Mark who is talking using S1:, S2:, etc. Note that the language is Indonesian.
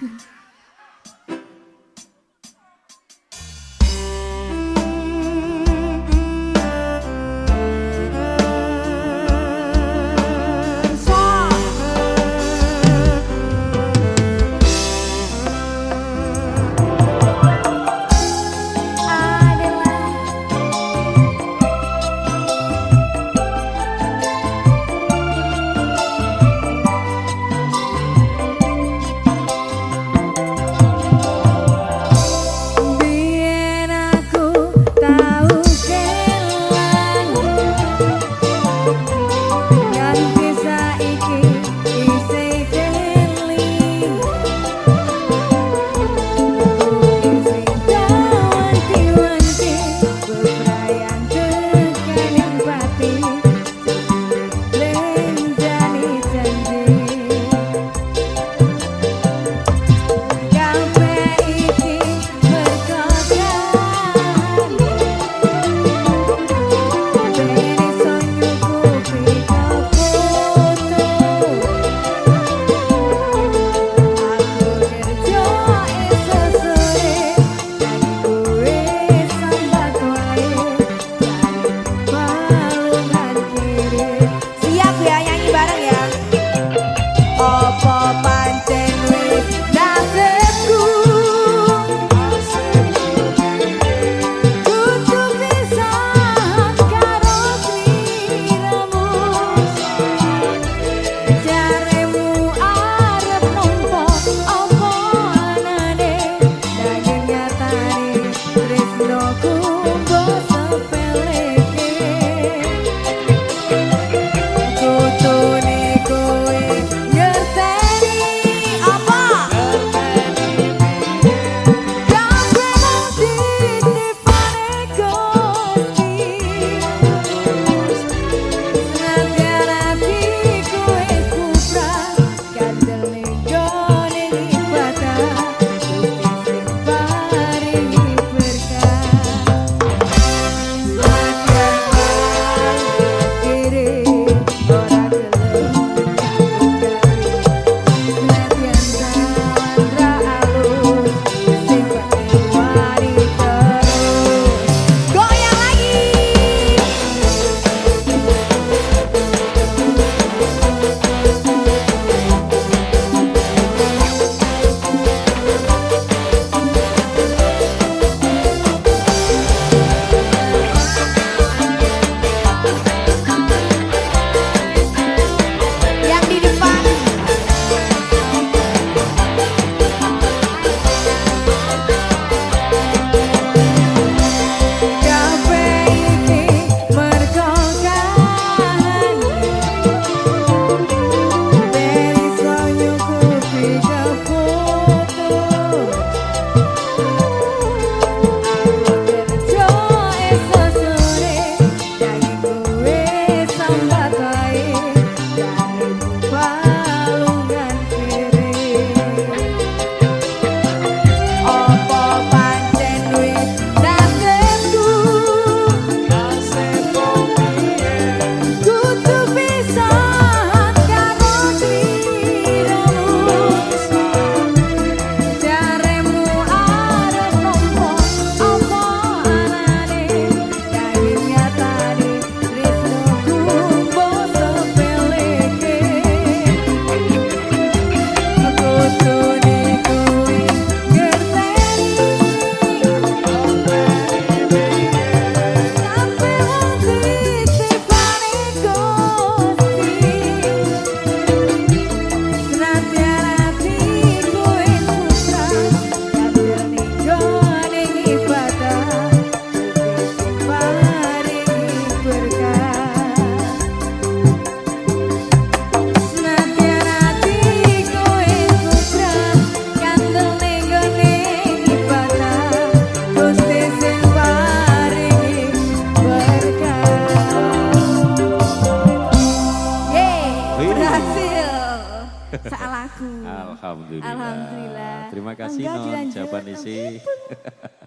S1: 嗯 Alhamdulillah.
S2: Alhamdulillah.
S1: Terima kasih
S2: Enggak
S1: Non, jawaban isi.